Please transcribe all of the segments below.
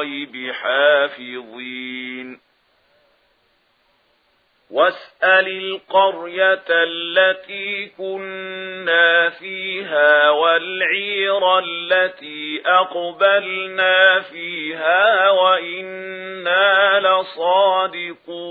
الغيب حافظين. واسأل القرية التي كنا فيها والعير التي أقبلنا فيها وإنا لصادقون.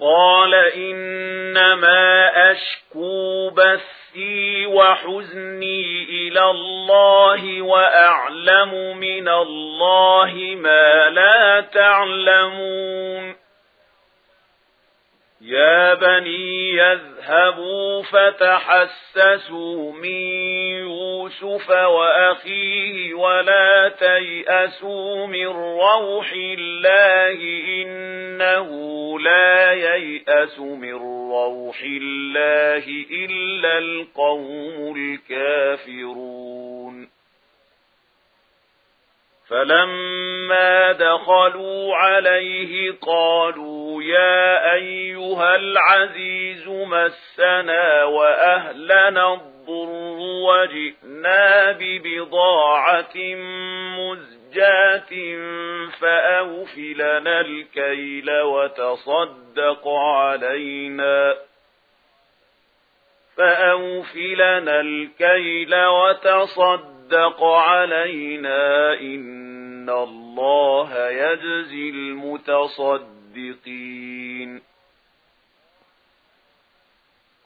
قال إنما أشكو بثي وحزني إلى الله وأعلم من الله ما لا تعلمون. يا بني يذهبوا فتحسسوا من يوسف وأخيه ولا تيأسوا من روح الله إن ييأس من روح الله إلا القوم الكافرون. فلما دخلوا عليه قالوا يا أيها العزيز مسنا وأهلنا الضر وجئنا ببضاعة مزجة حجات فأوفي لنا الكيل وتصدق علينا فأوفي لنا الكيل وتصدق علينا إن الله يجزي المتصدقين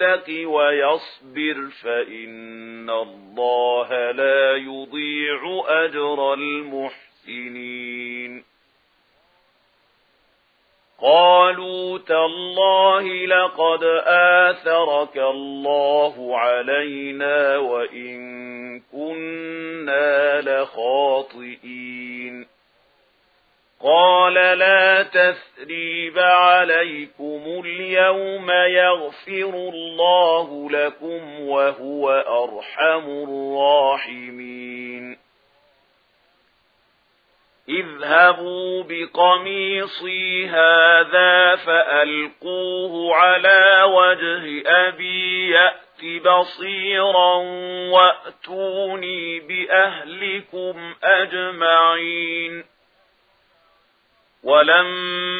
يتق ويصبر فإن الله لا يضيع أجر المحسنين. قالوا تالله لقد آثرك الله علينا وإن كنا لخاطئين. قال لا تثبت تثريب عليكم اليوم يغفر الله لكم وهو أرحم الراحمين اذهبوا بقميصي هذا فألقوه على وجه أبي يأتي بصيرا وأتوني بأهلكم أجمعين ولما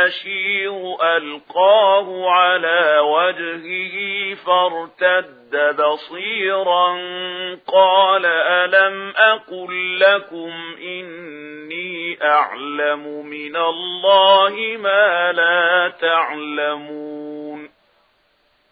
البشير ألقاه على وجهه فارتد بصيرا. قال ألم أقل لكم إني أعلم من الله ما لا تعلمون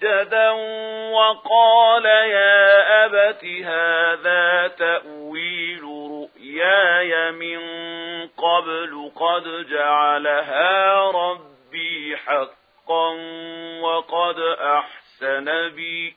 سجدا وقال يا أبت هذا تأويل رؤياي من قبل قد جعلها ربي حقا وقد أحسن بي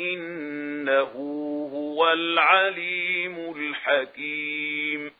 إِنَّهُ هُوَ الْعَلِيمُ الْحَكِيمُ